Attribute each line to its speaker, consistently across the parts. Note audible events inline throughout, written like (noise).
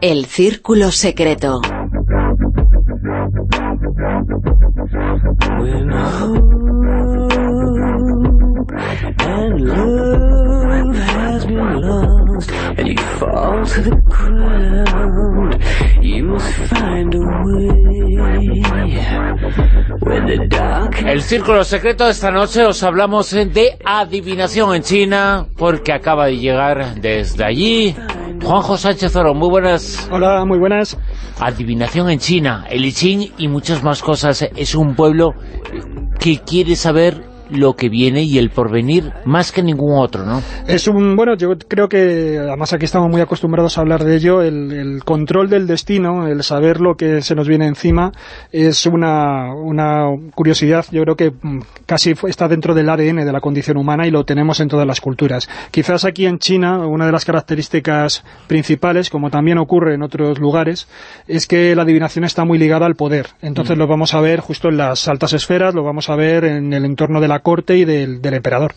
Speaker 1: El Círculo Secreto.
Speaker 2: El Círculo Secreto esta noche os hablamos de adivinación en China porque acaba de llegar desde allí Juanjo Sánchez Oro, muy buenas.
Speaker 3: Hola, muy buenas.
Speaker 2: Adivinación en China, el I Ching y muchas más cosas. Es un pueblo que quiere saber lo que viene y el porvenir más que ningún otro, ¿no?
Speaker 3: Es un, bueno, yo creo que, además aquí estamos muy acostumbrados a hablar de ello, el, control del destino, el saber lo que se nos viene encima, es una, una curiosidad, yo creo que mm, casi está dentro del ADN de la condición humana y lo tenemos en todas las culturas. Quizás aquí en China, una de las características principales, como también ocurre en otros lugares, es que la adivinación está muy ligada al poder. Entonces mm. lo vamos a ver justo en las altas esferas, lo vamos a ver en el entorno de la corte y del, emperador.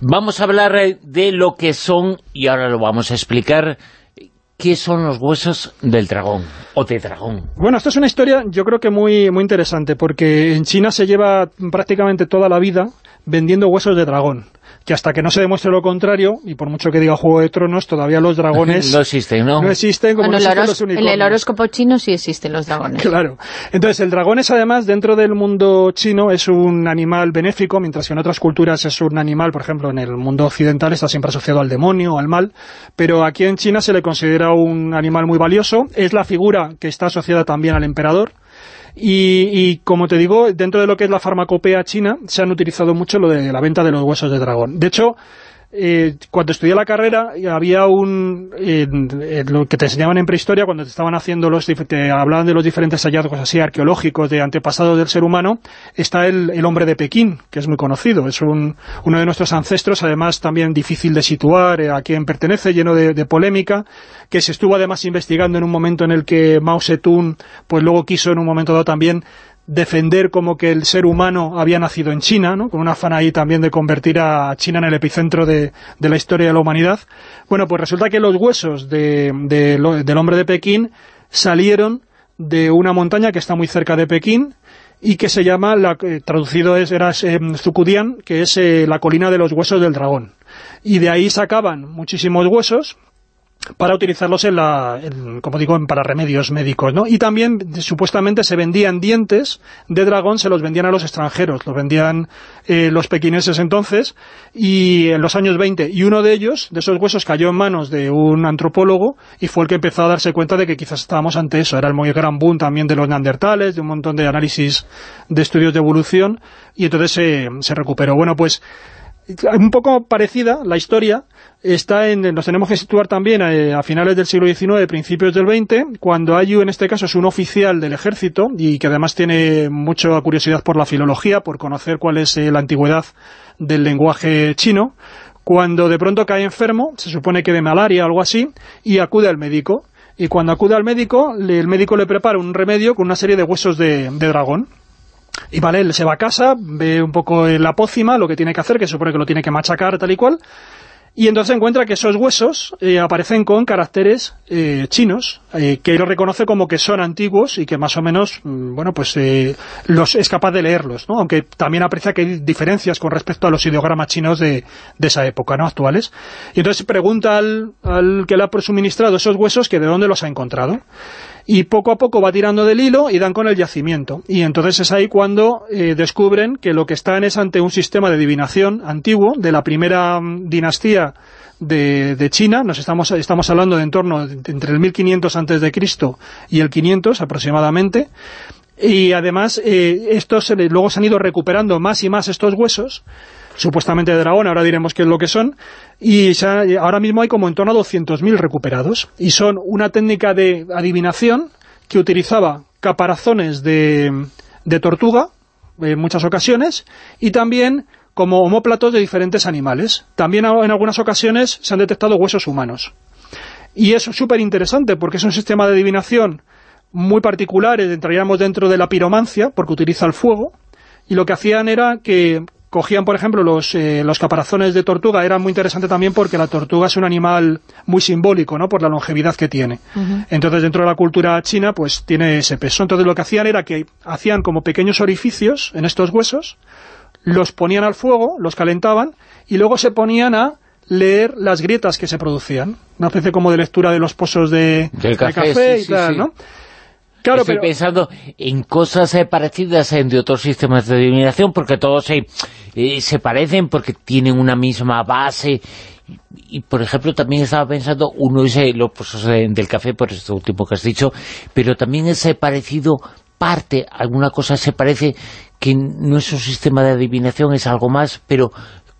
Speaker 2: Vamos a hablar eh, de lo que son, y ahora lo vamos a explicar, ¿qué son los huesos del dragón o de dragón?
Speaker 3: Bueno, esta es una historia yo creo que muy, muy interesante, porque en China se lleva prácticamente toda la vida vendiendo huesos de dragón que hasta que no se demuestre lo contrario, y por mucho que diga Juego de Tronos, todavía los dragones... (laughs)
Speaker 2: no existen, ¿no?
Speaker 3: No existen como no existen los unicornios.
Speaker 4: En el horóscopo chino sí existen los dragones. (laughs)
Speaker 3: Claro. Entonces, el dragón es además, dentro del mundo chino, es un animal benéfico, mientras que en otras culturas es un animal, por ejemplo, en el mundo occidental está siempre asociado al demonio, al mal, pero aquí en China se le considera un animal muy valioso, es la figura que está asociada también al emperador, y, como te digo, dentro de lo que es la farmacopea china, se han utilizado mucho lo de la venta de los huesos de dragón. De hecho, eh, cuando estudié la carrera había un lo que te enseñaban en prehistoria cuando te estaban haciendo los te hablaban de los diferentes hallazgos así arqueológicos de antepasados del ser humano está el, hombre de Pekín que es muy conocido. Es un, uno de nuestros ancestros además también difícil de situar eh, a quién pertenece lleno de, de, polémica que se estuvo además investigando en un momento en el que Mao Zedong pues luego quiso en un momento dado también defender como que el ser humano había nacido en China, ¿no? con un afán ahí también de convertir a China en el epicentro de, la historia de la humanidad. Bueno, pues resulta que los huesos del hombre de Pekín salieron de una montaña que está muy cerca de Pekín y que se llama, la, eh, traducido es, era eh, Zucudian, que es eh, la colina de los huesos del dragón. Y de ahí sacaban muchísimos huesos, para utilizarlos en la, como digo, para remedios médicos, ¿no? Y también, supuestamente, se vendían dientes de dragón, se los vendían a los extranjeros, los vendían eh, los pequineses entonces, y en los años 20, y uno de ellos, de esos huesos, cayó en manos de un antropólogo, y fue el que empezó a darse cuenta de que quizás estábamos ante eso, era el muy gran boom también de los neandertales, de un montón de análisis de estudios de evolución, y entonces se, se recuperó. Bueno, pues, un poco parecida la historia, está en, nos tenemos que situar también eh, a, finales del siglo XIX, principios del XX, cuando Ayu en este caso es un oficial del ejército y que además tiene mucha curiosidad por la filología, por conocer cuál es eh, la antigüedad del lenguaje chino, cuando de pronto cae enfermo, se supone que de malaria o algo así, y acude al médico. Y cuando acude al médico, el médico le prepara un remedio con una serie de huesos de, de dragón. Y vale, él se va a casa, ve un poco la pócima, lo que tiene que hacer, que supone que lo tiene que machacar tal y cual, y entonces encuentra que esos huesos eh, aparecen con caracteres eh, chinos, eh, que él reconoce como que son antiguos y que más o menos, mm, bueno, pues los es capaz de leerlos, ¿no? Aunque también aprecia que hay diferencias con respecto a los ideogramas chinos de, de esa época, ¿no? Actuales. Y entonces pregunta al, al que le ha suministrado esos huesos que de dónde los ha encontrado y poco a poco va tirando del hilo y dan con el yacimiento. Y entonces es ahí cuando eh, descubren que lo que están es ante un sistema de adivinación antiguo de la primera mm, dinastía de, de, China, nos estamos, estamos hablando de en torno de, entre el 1500 antes de Cristo y el 500 aproximadamente, y además eh, estos luego se han ido recuperando más y más estos huesos, supuestamente de dragón, ahora diremos qué es lo que son, y ahora mismo hay como en torno a 200.000 recuperados, y son una técnica de adivinación que utilizaba caparazones de, de tortuga, en muchas ocasiones, y también como homóplatos de diferentes animales. También en algunas ocasiones se han detectado huesos humanos. Y es súper interesante porque es un sistema de adivinación muy particular, entraríamos dentro de la piromancia, porque utiliza el fuego, y lo que hacían era que cogían, por ejemplo, los, eh, los caparazones de tortuga, era muy interesante también porque la tortuga es un animal muy simbólico, ¿no?, por la longevidad que tiene. Entonces, dentro de la cultura china, pues tiene ese peso. Entonces, lo que hacían era que hacían como pequeños orificios en estos huesos, los ponían al fuego, los calentaban, y luego se ponían a leer las grietas que se producían. Una especie como de lectura de los pozos de,
Speaker 2: Del
Speaker 3: de
Speaker 2: café,
Speaker 3: y
Speaker 2: sí,
Speaker 3: tal,
Speaker 2: sí.
Speaker 3: ¿no? Claro,
Speaker 2: Estoy
Speaker 3: pero...
Speaker 2: pensando en cosas eh, parecidas en de otros sistemas de adivinación, porque todos eh, eh, se parecen, porque tienen una misma base. Y, por ejemplo, también estaba pensando, uno es eh, los pozos eh, del café, por esto último que has dicho, pero también es eh, parecido parte, alguna cosa se parece que no es un sistema de adivinación, es algo más, pero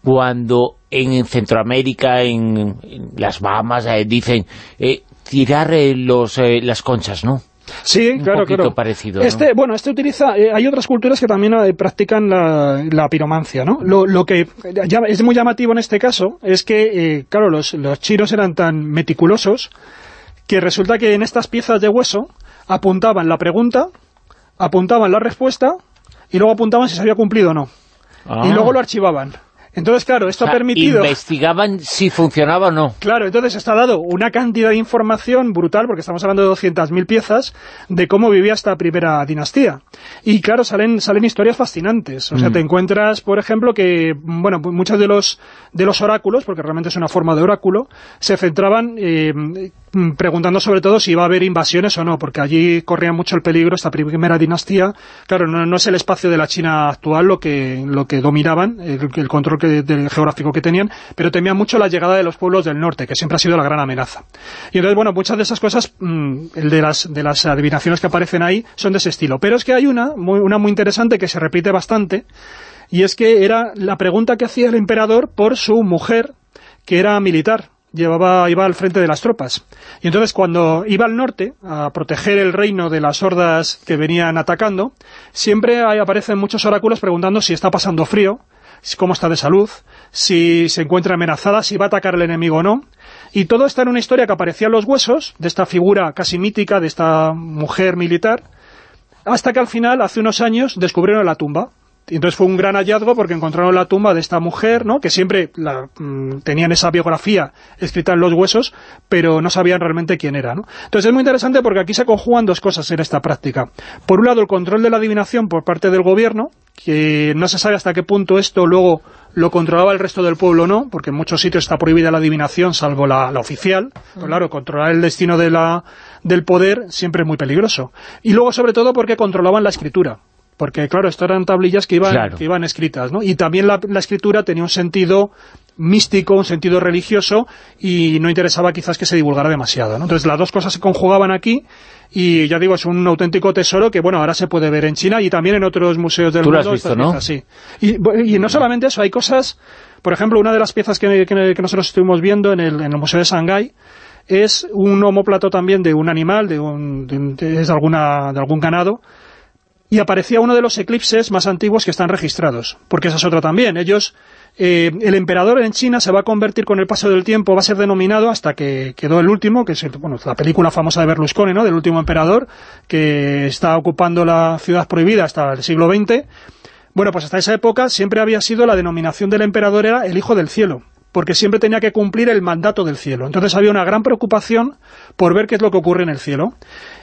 Speaker 2: cuando en Centroamérica, en, en las Bahamas, eh, dicen eh, tirar eh, los, eh, las conchas, ¿no?
Speaker 3: Sí,
Speaker 2: un
Speaker 3: claro,
Speaker 2: poquito
Speaker 3: claro.
Speaker 2: parecido, ¿no?
Speaker 3: Este, bueno, este utiliza, eh, hay otras culturas que también eh, practican la, la piromancia, ¿no? Lo, lo que ya es muy llamativo en este caso es que, eh, claro, los, los chinos eran tan meticulosos que resulta que en estas piezas de hueso apuntaban la pregunta, apuntaban la respuesta y luego apuntaban si se había cumplido o no.
Speaker 2: Ah.
Speaker 3: Y luego lo archivaban. Entonces, claro, esto
Speaker 2: O sea,
Speaker 3: ha permitido...
Speaker 2: investigaban si funcionaba o no.
Speaker 3: Claro, entonces está dado una cantidad de información brutal, porque estamos hablando de 200.000 piezas, de cómo vivía esta primera dinastía. Y claro, salen salen historias fascinantes. O sea,
Speaker 2: Mm.
Speaker 3: te encuentras, por ejemplo, que, bueno, muchos de los de los oráculos, porque realmente es una forma de oráculo, se centraban eh, preguntando sobre todo si iba a haber invasiones o no, porque allí corría mucho el peligro, esta primera dinastía, claro, no, es el espacio de la China actual lo que, lo que dominaban, el, control geográfico que tenían, pero temían mucho la llegada de los pueblos del norte, que siempre ha sido la gran amenaza. Y entonces, bueno, muchas de esas cosas, mm, el de las, de las adivinaciones que aparecen ahí, son de ese estilo. Pero es que hay una, muy, una muy interesante que se repite bastante, y es que era la pregunta que hacía el emperador por su mujer, que era militar, llevaba iba al frente de las tropas. Y entonces cuando iba al norte a proteger el reino de las hordas que venían atacando, siempre ahí aparecen muchos oráculos preguntando si está pasando frío, cómo está de salud, si se encuentra amenazada, si va a atacar el enemigo o no. Y todo está en una historia que aparecía en los huesos, de esta figura casi mítica, de esta mujer militar, hasta que al final, hace unos años, descubrieron la tumba. Entonces fue un gran hallazgo porque encontraron la tumba de esta mujer, ¿no? que siempre la, mm, tenían esa biografía escrita en los huesos, pero no sabían realmente quién era. ¿no? Entonces es muy interesante porque aquí se conjugan dos cosas en esta práctica. Por un lado, el control de la adivinación por parte del gobierno, que no se sabe hasta qué punto esto luego lo controlaba el resto del pueblo o no, porque en muchos sitios está prohibida la adivinación, salvo la, oficial. Claro, controlar el destino del poder siempre es muy peligroso. Y luego, sobre todo, porque controlaban la escritura. Porque, claro, esto eran tablillas que iban,
Speaker 2: Claro.
Speaker 3: que iban escritas, ¿no? Y también la, la escritura tenía un sentido místico, un sentido religioso, y no interesaba quizás que se divulgara demasiado, ¿no? Entonces las dos cosas se conjugaban aquí, y ya digo, es un auténtico tesoro que, bueno, ahora se puede ver en China y también en otros museos del
Speaker 2: Tú lo
Speaker 3: mundo.
Speaker 2: has visto, ¿no?
Speaker 3: piezas, sí. Y, y no solamente eso, hay cosas... Por ejemplo, una de las piezas que, que- que nosotros estuvimos viendo en el, en el Museo de Shanghái es un homóplato también de un animal, de, un, de, de- es de alguna, de algún ganado, y aparecía uno de los eclipses más antiguos que están registrados, porque esa es otra también. Ellos, eh, el emperador en China se va a convertir con el paso del tiempo, va a ser denominado hasta que quedó el último, que es bueno, la película famosa de Berlusconi, ¿no?, del último emperador, que está ocupando la ciudad prohibida hasta el siglo XX. Bueno, pues hasta esa época siempre había sido la denominación del emperador era el hijo del cielo, porque siempre tenía que cumplir el mandato del cielo. Entonces había una gran preocupación por ver qué es lo que ocurre en el cielo.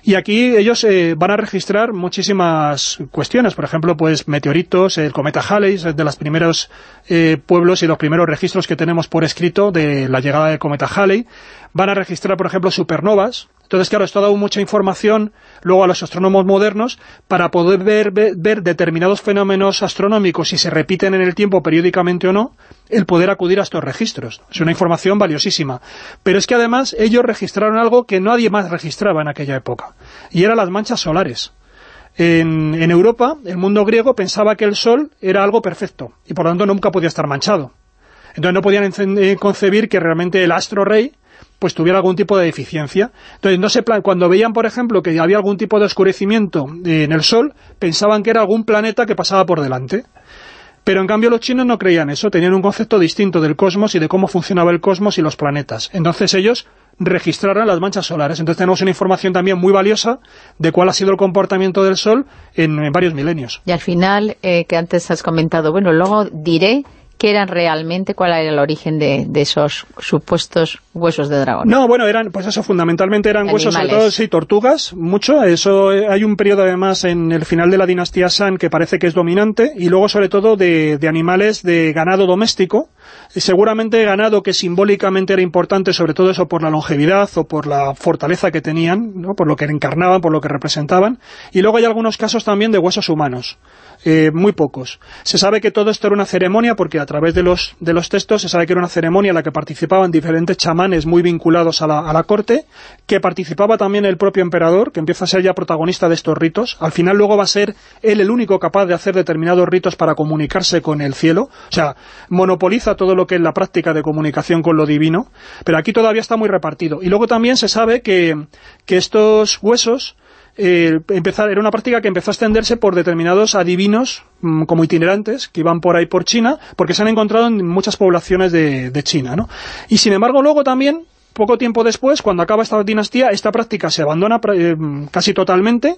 Speaker 3: Y aquí ellos eh, van a registrar muchísimas cuestiones, por ejemplo, pues meteoritos, el cometa Halley, es de los primeros eh, pueblos y los primeros registros que tenemos por escrito de la llegada del cometa Halley. Van a registrar, por ejemplo, supernovas. Entonces, claro, esto ha dado mucha información luego a los astrónomos modernos para poder ver, ver, determinados fenómenos astronómicos, si se repiten en el tiempo periódicamente o no, el poder acudir a estos registros. Es una información valiosísima. Pero es que además ellos registraron algo que nadie más registraba en aquella época, y eran las manchas solares. En, en Europa, el mundo griego pensaba que el Sol era algo perfecto, y por lo tanto nunca podía estar manchado. Entonces no podían eh, concebir que realmente el astro rey pues tuviera algún tipo de deficiencia. Entonces, no se plan cuando veían, por ejemplo, que había algún tipo de oscurecimiento eh, en el Sol, pensaban que era algún planeta que pasaba por delante. Pero en cambio los chinos no creían eso, tenían un concepto distinto del cosmos y de cómo funcionaba el cosmos y los planetas. Entonces ellos registraran las manchas solares. Entonces tenemos una información también muy valiosa de cuál ha sido el comportamiento del Sol en, varios milenios.
Speaker 4: Y al final, eh, que antes has comentado, bueno, luego diré qué eran realmente, cuál era el origen de, esos supuestos huesos de dragón.
Speaker 3: No, bueno, eran, pues eso, fundamentalmente eran huesos, sobre todo, sí, tortugas, mucho. Eso, eh, hay un periodo además en el final de la dinastía San que parece que es dominante, y luego sobre todo de, de animales de ganado doméstico, seguramente ganado que simbólicamente era importante, sobre todo eso por la longevidad o por la fortaleza que tenían, por lo que encarnaban, por lo que representaban, y luego hay algunos casos también de huesos humanos. Eh, muy pocos. Se sabe que todo esto era una ceremonia, porque a través de los, de los textos se sabe que era una ceremonia en la que participaban diferentes chamanes muy vinculados a la, a la corte, que participaba también el propio emperador, que empieza a ser ya protagonista de estos ritos. Al final luego va a ser él el único capaz de hacer determinados ritos para comunicarse con el cielo. O sea, monopoliza todo lo que es la práctica de comunicación con lo divino, pero aquí todavía está muy repartido. Y luego también se sabe que, que estos huesos eh, empezar, era una práctica que empezó a extenderse por determinados adivinos mm, como itinerantes que iban por ahí por China, porque se han encontrado en muchas poblaciones de, de China. ¿no? Y sin embargo luego también poco tiempo después, cuando acaba esta dinastía, esta práctica se abandona eh, casi totalmente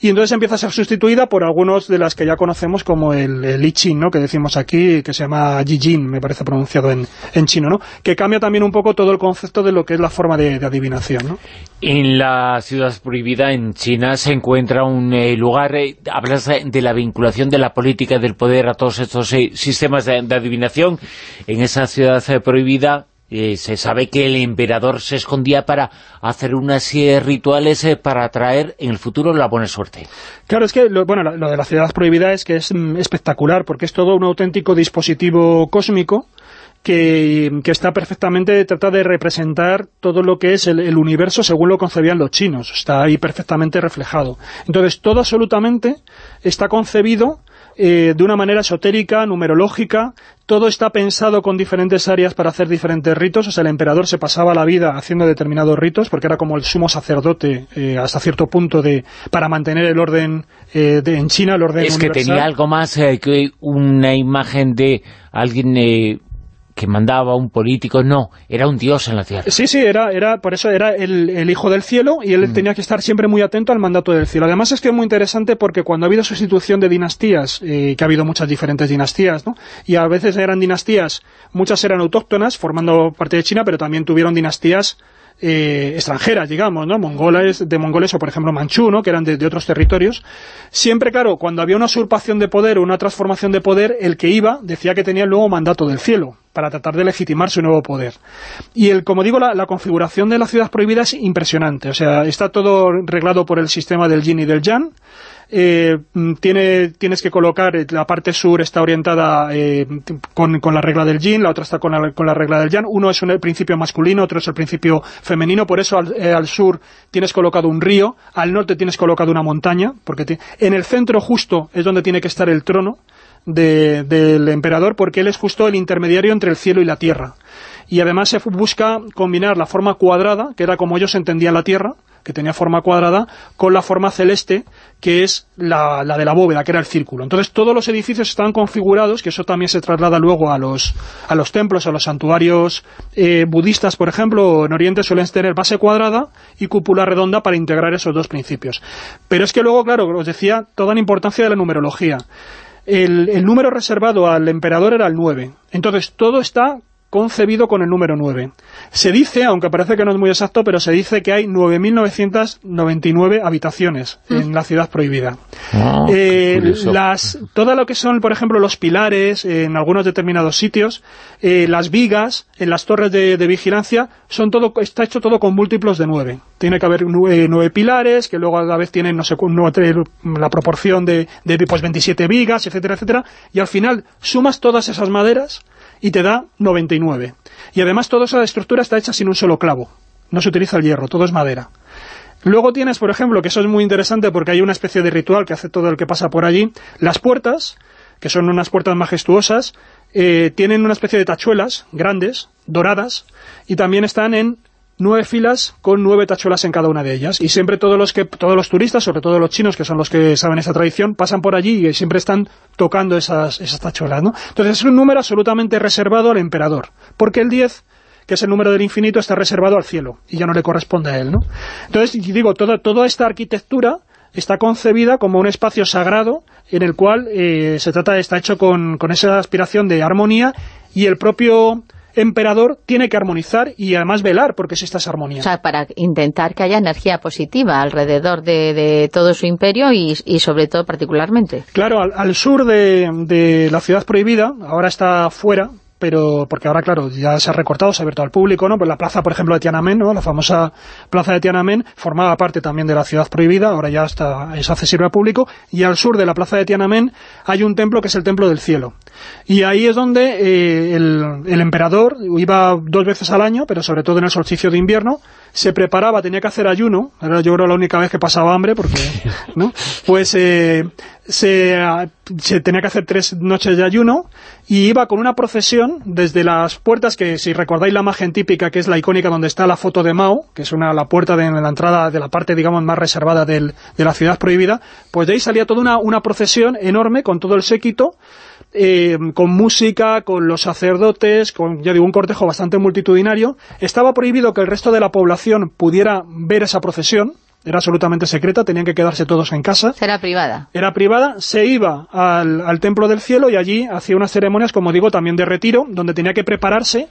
Speaker 3: y entonces empieza a ser sustituida por algunos de las que ya conocemos como el, el I Ching, ¿no? que decimos aquí, que se llama Jin, me parece pronunciado en, en, chino, ¿no? que cambia también un poco todo el concepto de lo que es la forma de, adivinación. ¿no?
Speaker 2: En la ciudad prohibida, en China, se encuentra un eh, lugar, eh, hablas de la vinculación de la política y del poder a todos estos sistemas de, de adivinación, en esa ciudad prohibida eh, se sabe que el emperador se escondía para hacer unas rituales eh, para traer en el futuro la buena suerte.
Speaker 3: Claro, es que lo, bueno, lo de la ciudad prohibida es que es mm, espectacular, porque es todo un auténtico dispositivo cósmico que, está perfectamente, trata de representar todo lo que es el, universo según lo concebían los chinos, está ahí perfectamente reflejado. Entonces, todo absolutamente está concebido eh, de una manera esotérica, numerológica, todo está pensado con diferentes áreas para hacer diferentes ritos, o sea, el emperador se pasaba la vida haciendo determinados ritos, porque era como el sumo sacerdote eh, hasta cierto punto de para mantener el orden eh, de, en China, el orden
Speaker 2: Es que tenía algo más que una imagen de alguien que mandaba un político, no, era un dios en la tierra.
Speaker 3: Sí, sí, era, era por eso era el, hijo del cielo y él mm. tenía que estar siempre muy atento al mandato del cielo. Además es que es muy interesante porque cuando ha habido sustitución de dinastías, eh, que ha habido muchas diferentes dinastías, ¿no? y a veces eran dinastías, muchas eran autóctonas, formando parte de China, pero también tuvieron dinastías eh, extranjeras, digamos, ¿no? Mongoles, de mongoles o, por ejemplo, manchú, ¿no? Que eran de, otros territorios. Siempre, claro, cuando había una usurpación de poder o una transformación de poder, el que iba decía que tenía el nuevo mandato del cielo para tratar de legitimar su nuevo poder. Y, el como digo, la, configuración de la ciudad prohibida es impresionante. O sea, está todo reglado por el sistema del yin y del yang, eh, tiene, tienes que colocar, eh, la parte sur está orientada eh, con, la regla del yin, la otra está con la, con la regla del yang, uno es el principio masculino, otro es el principio femenino, por eso al, sur tienes colocado un río, al norte tienes colocado una montaña, porque en el centro justo es donde tiene que estar el trono del emperador, porque él es justo el intermediario entre el cielo y la tierra. Y además se busca combinar la forma cuadrada, que era como ellos entendían la tierra, que tenía forma cuadrada, con la forma celeste, que es la, de la bóveda, que era el círculo. Entonces todos los edificios están configurados, que eso también se traslada luego a los, a los templos, a los santuarios eh, budistas, por ejemplo, en Oriente suelen tener base cuadrada y cúpula redonda para integrar esos dos principios. Pero es que luego, claro, os decía, toda la importancia de la numerología. El, el número reservado al emperador era el 9. Entonces todo está concebido con el número 9. Se dice, aunque parece que no es muy exacto, pero se dice que hay 9.999 habitaciones mm. en la ciudad prohibida. Ah, eh, las, todo lo que son, por ejemplo, los pilares en algunos determinados sitios, eh, las vigas en las torres de, vigilancia, son todo está hecho todo con múltiplos de 9. Tiene que haber nueve, pilares, que luego a la vez tienen, no sé, la proporción de, de pues 27 vigas, etcétera, etcétera, y al final sumas todas esas maderas y te da 99. Y además toda esa estructura está hecha sin un solo clavo. No se utiliza el hierro, todo es madera. Luego tienes, por ejemplo, que eso es muy interesante porque hay una especie de ritual que hace todo el que pasa por allí. Las puertas, que son unas puertas majestuosas, eh, tienen una especie de tachuelas grandes, doradas, y también están en nueve filas con nueve tachuelas en cada una de ellas. Y siempre todos los que todos los turistas, sobre todo los chinos, que son los que saben esa tradición, pasan por allí y siempre están tocando esas, esas tachuelas, ¿no? Entonces es un número absolutamente reservado al emperador, porque el 10 que es el número del infinito, está reservado al cielo y ya no le corresponde a él, ¿no? Entonces, digo, toda, toda esta arquitectura está concebida como un espacio sagrado en el cual eh, se trata está hecho con, con esa aspiración de armonía y el propio emperador tiene que armonizar y además velar porque exista esa armonía.
Speaker 4: O sea, para intentar que haya energía positiva alrededor de, todo su imperio y, sobre todo particularmente.
Speaker 3: Claro, al, sur de, de, la ciudad prohibida, ahora está fuera, pero porque ahora, claro, ya se ha recortado, se ha abierto al público, ¿no? Pues la plaza, por ejemplo, de Tiananmen, ¿no? La famosa plaza de Tiananmen formaba parte también de la ciudad prohibida, ahora ya está, es accesible al público, y al sur de la plaza de Tiananmen hay un templo que es el Templo del Cielo. Y ahí es donde eh, el, emperador iba dos veces al año, pero sobre todo en el solsticio de invierno, se preparaba, tenía que hacer ayuno, era yo creo la única vez que pasaba hambre, porque, ¿no? Pues eh, se, se, tenía que hacer tres noches de ayuno y iba con una procesión desde las puertas, que si recordáis la imagen típica, que es la icónica donde está la foto de Mao, que es una la puerta de la entrada de la parte, digamos, más reservada del, de la ciudad prohibida, pues de ahí salía toda una, una procesión enorme con todo el séquito, eh, con música, con los sacerdotes, con, ya digo, un cortejo bastante multitudinario. Estaba prohibido que el resto de la población pudiera ver esa procesión, era absolutamente secreta, tenían que quedarse todos en casa.
Speaker 4: Era privada.
Speaker 3: Era privada, se iba al, al Templo del Cielo y allí hacía unas ceremonias, como digo, también de retiro, donde tenía que prepararse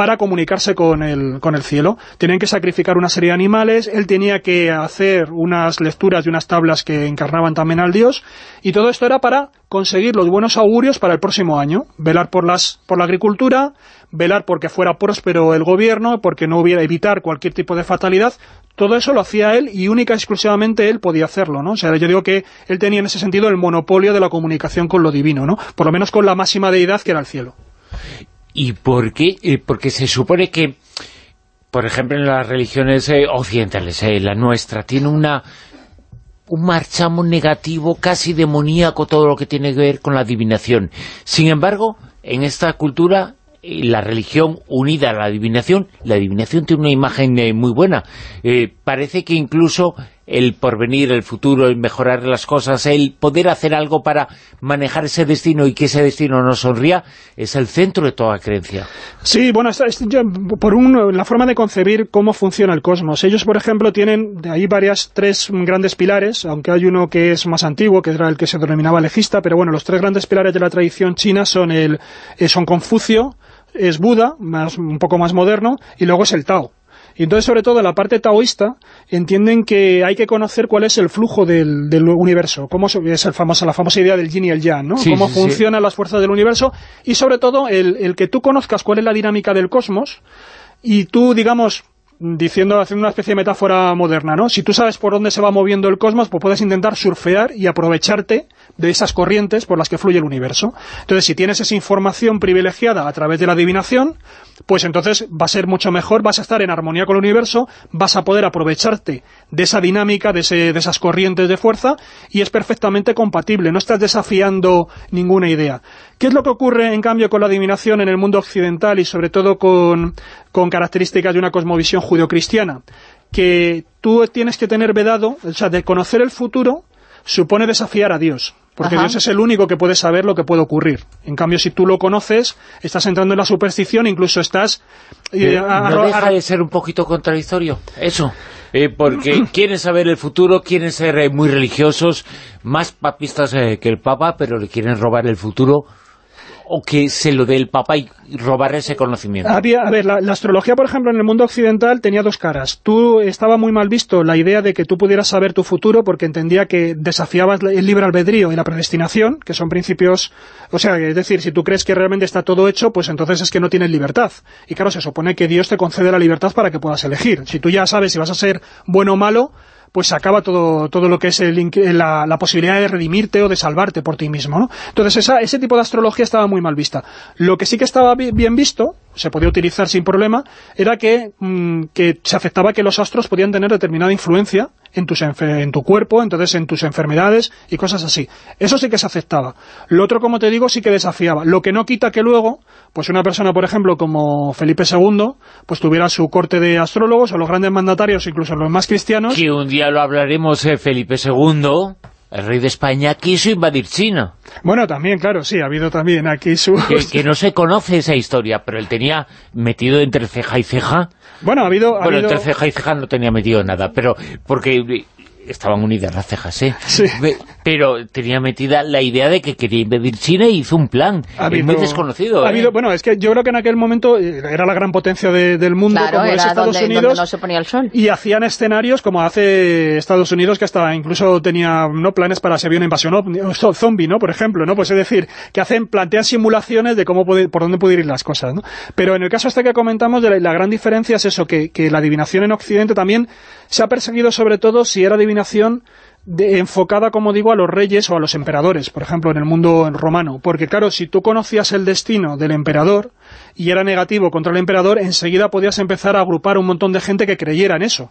Speaker 3: para comunicarse con el, con el cielo. Tenían que sacrificar una serie de animales, él tenía que hacer unas lecturas de unas tablas que encarnaban también al dios, y todo esto era para conseguir los buenos augurios para el próximo año, velar por, las, por la agricultura, velar porque fuera próspero el gobierno, porque no hubiera evitar cualquier tipo de fatalidad, todo eso lo hacía él y única y exclusivamente él podía hacerlo, ¿no? O sea, yo digo que él tenía en ese sentido el monopolio de la comunicación con lo divino, ¿no? Por lo menos con la máxima deidad que era el cielo.
Speaker 2: ¿Y por qué? Eh, porque se supone que, por ejemplo, en las religiones eh, occidentales, eh, la nuestra, tiene una un marchamo negativo, casi demoníaco, todo lo que tiene que ver con la adivinación. Sin embargo, en esta cultura, la religión unida a la adivinación, la adivinación tiene una imagen muy buena. parece que incluso el porvenir, el futuro, el mejorar las cosas, el poder hacer algo para manejar ese destino y que ese destino nos sonría, es el centro de toda creencia.
Speaker 3: Sí, bueno, por un, la forma de concebir cómo funciona el cosmos. Ellos, por ejemplo, tienen de ahí varias, tres grandes pilares, aunque hay uno que es más antiguo, que era el que se denominaba legista, pero bueno, los tres grandes pilares de la tradición china son, el, eh, son Confucio, es Buda, más, un poco más moderno, y luego es el Tao. Y entonces, sobre todo, en la parte taoísta, entienden que hay que conocer cuál es el flujo del, universo, cómo es el famoso, la famosa idea del yin y el yang, ¿no? cómo funcionan las fuerzas del universo, y sobre todo, el, el que tú conozcas cuál es la dinámica del cosmos, y tú, digamos, diciendo, haciendo una especie de metáfora moderna, ¿no? Si tú sabes por dónde se va moviendo el cosmos, pues puedes intentar surfear y aprovecharte de esas corrientes por las que fluye el universo. Entonces, si tienes esa información privilegiada a través de la adivinación, pues entonces va a ser mucho mejor, vas a estar en armonía con el universo, vas a poder aprovecharte de esa dinámica, de, de esas corrientes de fuerza, y es perfectamente compatible, no estás desafiando ninguna idea. ¿Qué es lo que ocurre, en cambio, con la adivinación en el mundo occidental y sobre todo con, con características de una cosmovisión judio-cristiana? Que tú tienes que tener vedado, o sea, de conocer el futuro supone desafiar a Dios, porque Dios es el único que puede saber lo que puede ocurrir. En cambio, si tú lo conoces, estás entrando en la superstición, incluso estás...
Speaker 2: Eh, ¿No deja de ser un poquito contradictorio eso? Eh, porque (clears throat) quieren saber el futuro, quieren ser eh, muy religiosos, más papistas que el Papa, pero le quieren robar el futuro o que se lo dé el Papa y robar ese conocimiento?
Speaker 3: a ver, la, astrología, por ejemplo, en el mundo occidental tenía dos caras. Tú estaba muy mal visto la idea de que tú pudieras saber tu futuro porque entendía que desafiabas el libre albedrío y la predestinación, que son principios... O sea, es decir, si tú crees que realmente está todo hecho, pues entonces es que no tienes libertad. Y claro, se supone que Dios te concede la libertad para que puedas elegir. Si tú ya sabes si vas a ser bueno o malo, pues se acaba todo, todo lo que es la, la, posibilidad de redimirte o de salvarte por ti mismo, ¿no? Entonces esa, ese tipo de astrología estaba muy mal vista. Lo que sí que estaba bien visto, se podía utilizar sin problema, era que, mm, que se aceptaba que los astros podían tener determinada influencia en, tus en tu cuerpo, entonces en tus enfermedades y cosas así. Eso sí que se aceptaba. Lo otro, como te digo, sí que desafiaba. Lo que no quita que luego, pues una persona, por ejemplo, como Felipe II, pues tuviera su corte de astrólogos o los grandes mandatarios, incluso los más cristianos.
Speaker 2: Que un día lo hablaremos, eh, Felipe II el rey de España quiso invadir China.
Speaker 3: Bueno, también, claro, sí, ha habido también aquí su...
Speaker 2: Que, no se conoce esa historia, pero él tenía metido entre ceja y ceja...
Speaker 3: Bueno, ha habido...
Speaker 2: bueno, entre ceja y ceja no tenía metido nada, pero porque estaban unidas las cejas, ¿eh?
Speaker 3: Sí.
Speaker 2: Pero tenía metida la idea de que quería invadir China y hizo un plan. Ha habido, muy desconocido.
Speaker 3: Ha habido, ¿eh? bueno, es que yo creo que en aquel momento eh, era la gran potencia del mundo,
Speaker 4: como
Speaker 3: es Estados Unidos.
Speaker 4: no se ponía el sol.
Speaker 3: Y hacían escenarios como hace Estados Unidos, que hasta incluso tenía no planes para si había una invasión ¿no? zombie, ¿no? Por ejemplo, ¿no? Pues es decir, que hacen plantean simulaciones de cómo puede, por dónde pueden ir las cosas, ¿no? Pero en el caso este que comentamos, de la, gran diferencia es eso, que, que la adivinación en Occidente también se ha perseguido sobre todo si era adivinación enfocada, como digo, a los reyes o a los emperadores, por ejemplo, en el mundo romano. Porque, claro, si tú conocías el destino del emperador y era negativo contra el emperador, enseguida podías empezar a agrupar un montón de gente que creyera en eso.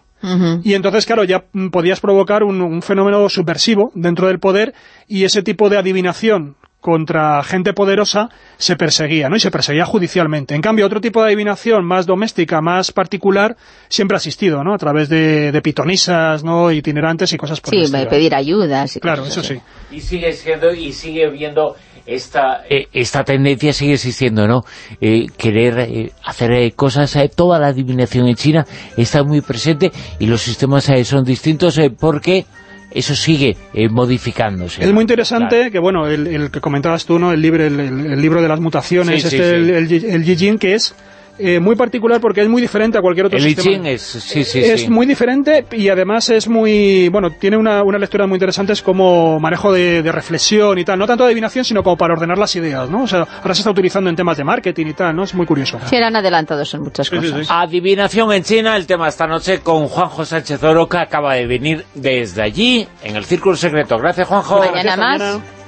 Speaker 3: Y entonces, claro, ya podías provocar un, fenómeno subversivo dentro del poder y ese tipo de adivinación contra gente poderosa se perseguía, ¿no? Y se perseguía judicialmente. En cambio, otro tipo de adivinación más doméstica, más particular, siempre ha existido, ¿no? A través de, pitonisas, ¿no? Itinerantes y cosas por
Speaker 4: Sí, pedir ayudas. Y
Speaker 3: claro, eso sí.
Speaker 2: Y sigue siendo, y sigue viendo esta, eh, esta tendencia sigue existiendo, ¿no? Eh, querer eh, hacer cosas, toda la adivinación en China está muy presente y los sistemas son distintos porque eso sigue eh, modificándose.
Speaker 3: Es muy interesante que, bueno, el, que comentabas tú, ¿no? El, libro, el, libro de las mutaciones, este, el, el, que es eh, muy particular porque es muy diferente a cualquier otro
Speaker 2: el
Speaker 3: sistema.
Speaker 2: es, sí, sí,
Speaker 3: es muy diferente y además es muy, bueno, tiene una, una lectura muy interesante, es como manejo de, reflexión y tal, no tanto de adivinación, sino como para ordenar las ideas, ¿no? O sea, ahora se está utilizando en temas de marketing y tal, ¿no? Es muy curioso.
Speaker 4: Sí, eran adelantados en muchas cosas.
Speaker 2: Adivinación en China, el tema esta noche con Juanjo Sánchez Oro, que acaba de venir desde allí, en el Círculo Secreto. Gracias, Juanjo.
Speaker 4: Mañana más.